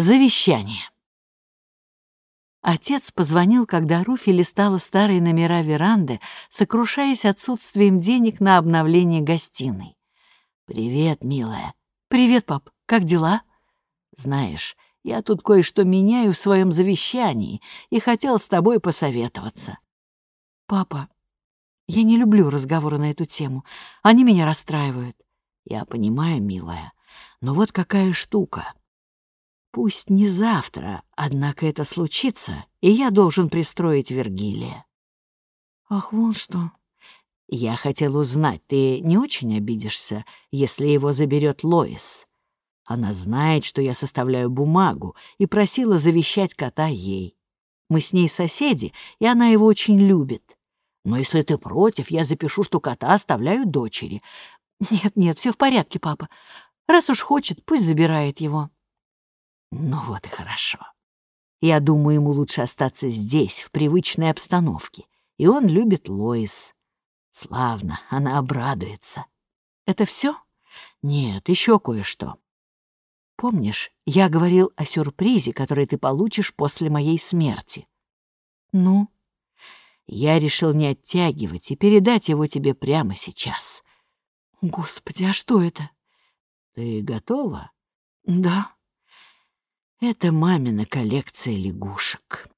Завещание. Отец позвонил, когда Руфи листала старые номера веранды, сокрушаясь отсутствием денег на обновление гостиной. «Привет, милая». «Привет, пап. Как дела?» «Знаешь, я тут кое-что меняю в своем завещании и хотел с тобой посоветоваться». «Папа, я не люблю разговоры на эту тему. Они меня расстраивают». «Я понимаю, милая, но вот какая штука. Пусть не завтра, однако это случится, и я должен пристроить Вергилия». «Ах, вон что». «Я хотел узнать, ты не очень обидишься, если его заберет Лоис?» Она знает, что я составляю бумагу, и просила завещать кота ей. Мы с ней соседи, и она его очень любит. Но если ты против, я запишу, что кота оставляю дочери. Нет-нет, все в порядке, папа. Раз уж хочет, пусть забирает его. Ну вот и хорошо. Я думаю, ему лучше остаться здесь, в привычной обстановке. И он любит Лоис. Славно, она обрадуется. Это все? Нет, еще кое-что. Помнишь, я говорил о сюрпризе, который ты получишь после моей смерти? Ну? Я решил не оттягивать и передать его тебе прямо сейчас. Господи, а что это? Ты готова? Да. Это мамина коллекция лягушек.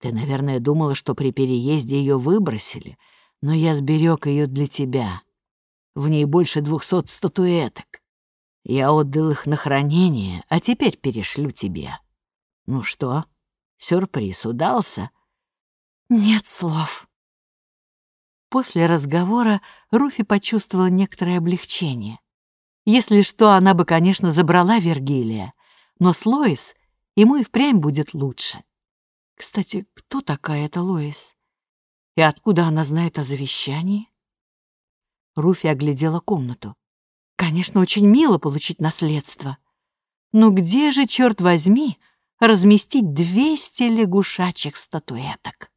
Ты, наверное, думала, что при переезде ее выбросили, но я сберег ее для тебя. В ней больше двухсот статуэток. Я отдал их на хранение, а теперь перешлю тебе. Ну что, сюрприз удался?» «Нет слов». После разговора Руфи почувствовала некоторое облегчение. Если что, она бы, конечно, забрала Вергилия, но с Лоис ему и впрямь будет лучше. Кстати, кто такая эта Лоис? И откуда она знает о завещании? Руфи оглядела комнату. Конечно, очень мило получить наследство. Но где же, черт возьми, разместить 200 лягушачьих статуэток?